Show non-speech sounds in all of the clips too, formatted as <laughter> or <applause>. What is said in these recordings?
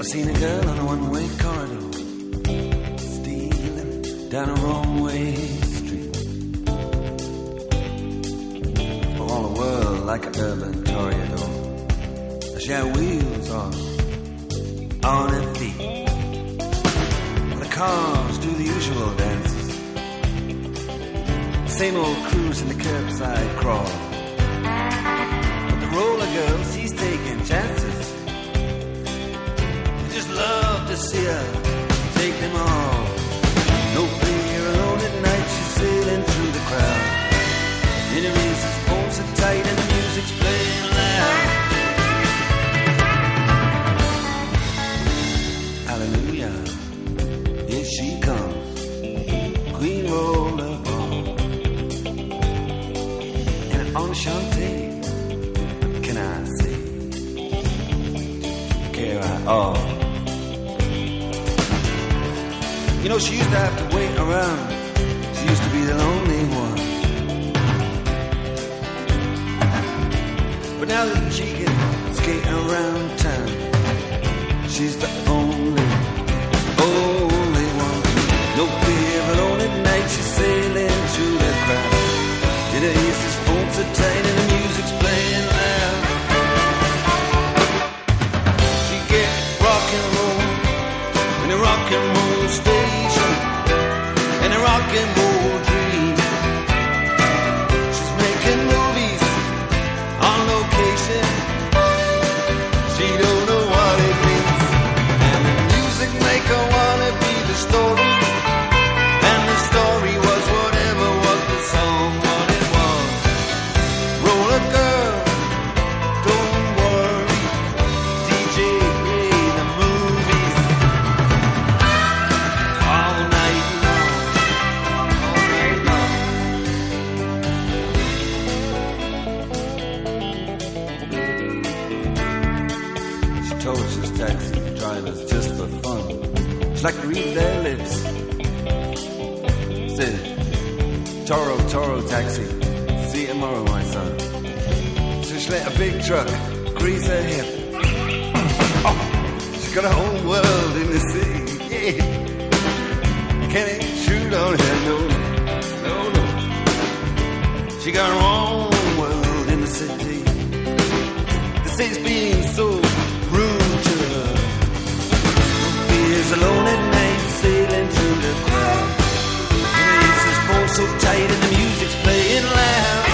I seen a girl on a one-way corridor, stealing down a wrong-way street. For all the world like an urban toreador, she had wheels on on her feet. The cars do the usual dances, same old cruise in the curbside crawl. But the roller girl love to see her take them all. No fear alone at night, she's sailing through the crowd. Enemies, his phones are tight and the music's playing loud. Hallelujah, here she comes, Queen Rollerball. And enchanté, can I say? Care I all. You know, she used to have to wait around. She used to be the lonely one. But now that she can skate around town, she's the only, only one. No fear alone at night, she's sailing through the crowd. In her ears, his phones are tight and the music's playing loud. She gets rock and roll in a rock and roll taxi drivers just for fun. She'd like read their lips. Said, Toro, Toro taxi. See you tomorrow, my son. So she let a big truck grease her hip. <coughs> Oh, she got her own world in the city. Yeah. Can't shoot on her, no, no, no. She got her own world in the city. The city's being so Alone at night, sailing through the crowd. So tight and the music's playing loud.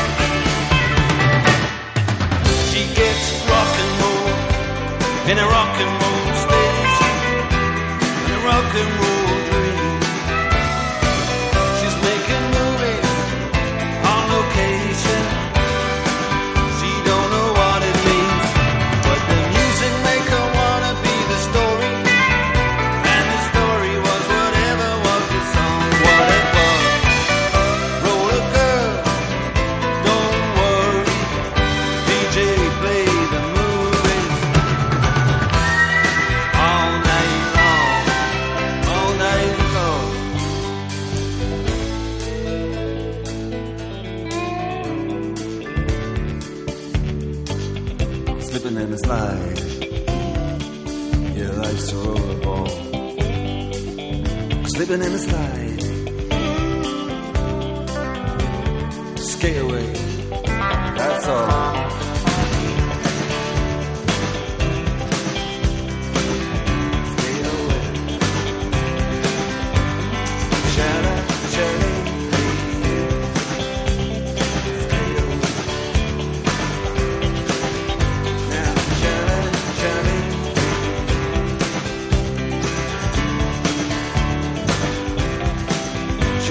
She gets rock and roll in a rock and roll station, in a rock and roll The slide. Yeah, life's a rollerball. Slipping in the slide. Skate away. That's all.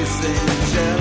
Saying, Charlie.